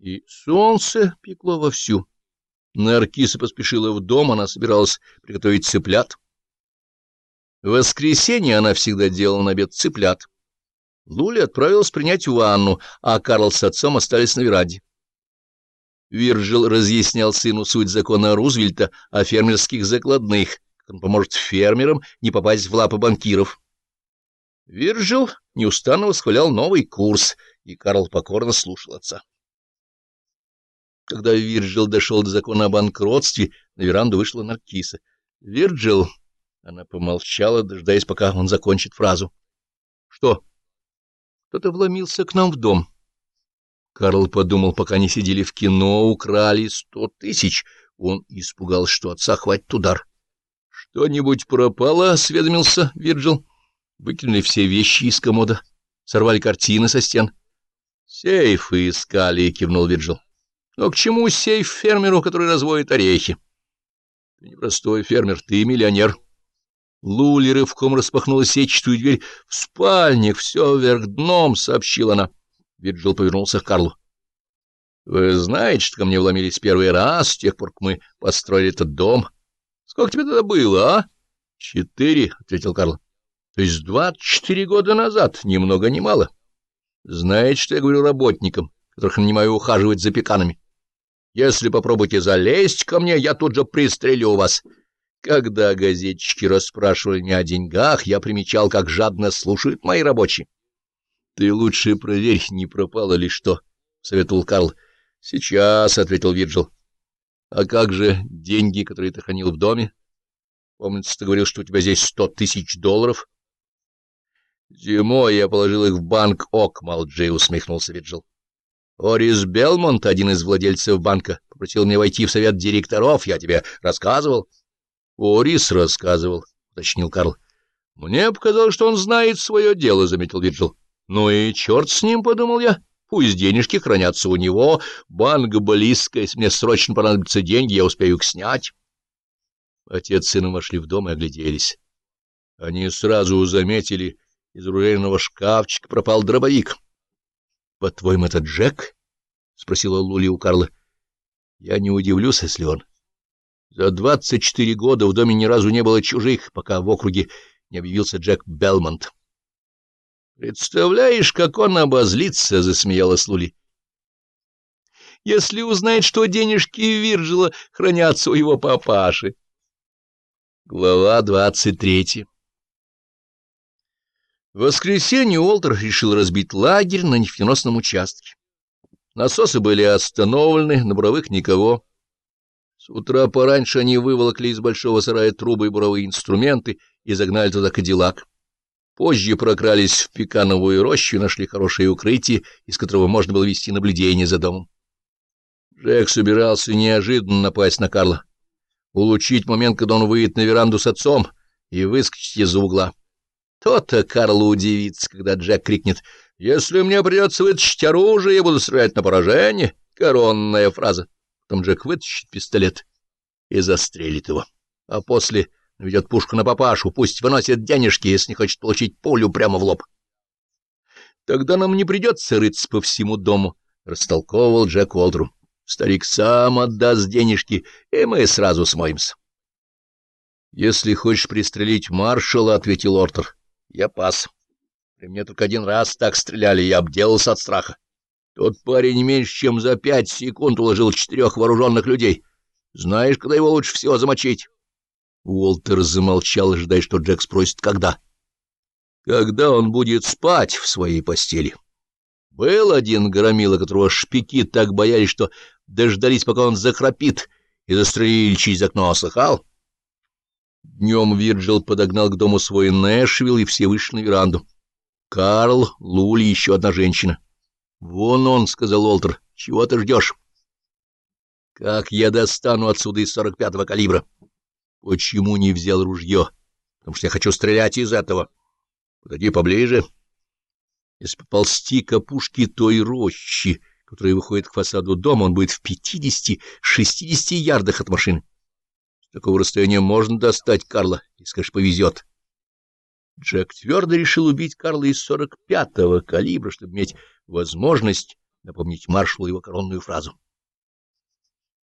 И солнце пекло вовсю. Наркиса поспешила в дом, она собиралась приготовить цыплят. В воскресенье она всегда делала на обед цыплят. Лули отправилась принять ванну, а Карл с отцом остались на веранде. Вирджил разъяснял сыну суть закона Рузвельта о фермерских закладных, он поможет фермерам не попасть в лапы банкиров. Вирджил неустанно восхвалял новый курс, и Карл покорно слушал отца. Когда Вирджил дошел до закона о банкротстве, на веранду вышла Наркиса. — Вирджил... — она помолчала, дожидаясь, пока он закончит фразу. — Что? — Кто-то вломился к нам в дом. — Карл подумал, пока они сидели в кино, украли сто тысяч. Он испугался, что отца хватит удар. — Что-нибудь пропало? — осведомился Вирджил. Выкинули все вещи из комода, сорвали картины со стен. — Сейфы искали, — кивнул Вирджил. — Но к чему сейф фермеру, который разводит орехи? — Ты не простой фермер, ты миллионер. Лули рывком распахнула сетчатую дверь. — В спальник все вверх дном, — сообщила она. Вирджил повернулся к Карлу. — Вы знаете, что ко мне вломились первый раз, с тех пор, как мы построили этот дом? Сколько тебе тогда было, а? — Четыре, — ответил Карл. — То есть двадцать четыре года назад, ни много ни мало. Знаете, что я говорю работникам, которых нанимаю ухаживать за пеканами? Если попробуйте залезть ко мне, я тут же пристрелю вас. Когда газетчики расспрашивали меня о деньгах, я примечал, как жадно слушают мои рабочие. — Ты лучше проверь, не пропало ли что, — советовал Карл. — Сейчас, — ответил Вирджил. — А как же деньги, которые ты хранил в доме? Помнится, ты говорил, что у тебя здесь сто тысяч долларов. — Зимой я положил их в банк Окмалджи, — усмехнулся Вирджил. Орис Белмонт, один из владельцев банка, попросил меня войти в совет директоров, я тебе рассказывал. — Орис рассказывал, — уточнил Карл. — Мне показалось, что он знает свое дело, — заметил Вирджил. Ну и черт с ним, — подумал я. Пусть денежки хранятся у него. Банк близко, если мне срочно понадобятся деньги, я успею их снять. Отец с сыном вошли в дом и огляделись. Они сразу заметили, из ружейного шкафчика пропал дробовик. — По-твоему, это Джек? — спросила Лули у Карла. — Я не удивлюсь, если он. За двадцать четыре года в доме ни разу не было чужих, пока в округе не объявился Джек Белмонт. Представляешь, как он обозлится, — засмеялась Лули. Если узнает, что денежки Вирджила хранятся у его папаши. Глава двадцать третья В воскресенье Уолтер решил разбить лагерь на нефтеносном участке. Насосы были остановлены, на буровых никого. С утра пораньше они выволокли из большого сарая трубы и буровые инструменты и загнали туда кадиллак. Позже прокрались в пекановую рощу нашли хорошее укрытие, из которого можно было вести наблюдение за домом. Джек собирался неожиданно напасть на Карла, улучшить момент, когда он выйдет на веранду с отцом и выскочить из-за угла. То-то Карлу удивится, когда Джек крикнет «Если мне придется вытащить оружие, я буду стрелять на поражение» — коронная фраза. Потом Джек вытащит пистолет и застрелит его, а после Ведет пушку на папашу, пусть выносит денежки, если не хочет получить пулю прямо в лоб. Тогда нам не придется рыться по всему дому, — растолковывал Джек Уолдрум. Старик сам отдаст денежки, и мы сразу смоемся. — Если хочешь пристрелить маршала, — ответил Ортер, — я пас. При мне только один раз так стреляли, я обделался от страха. Тот парень меньше чем за пять секунд уложил четырех вооруженных людей. Знаешь, когда его лучше всего замочить? Уолтер замолчал, ожидая, что Джек спросит, когда. Когда он будет спать в своей постели. Был один громила, которого шпики так боялись, что дождались, пока он захрапит, и застрелили через окно, слыхал? Днем Вирджил подогнал к дому свой Нэшвилл, и все вышли на веранду. Карл, Лули еще одна женщина. — Вон он, — сказал Уолтер, — чего ты ждешь? — Как я достану отсюда из сорок пятого калибра? — Почему не взял ружье? Потому что я хочу стрелять из этого. Подойди поближе. Если поползти к опушке той рощи, которая выходит к фасаду дома, он будет в пятидесяти-шестидесяти ярдах от машины. С такого расстояния можно достать Карла, если, конечно, повезет. Джек твердо решил убить Карла из сорок пятого калибра, чтобы иметь возможность напомнить маршалу его коронную фразу.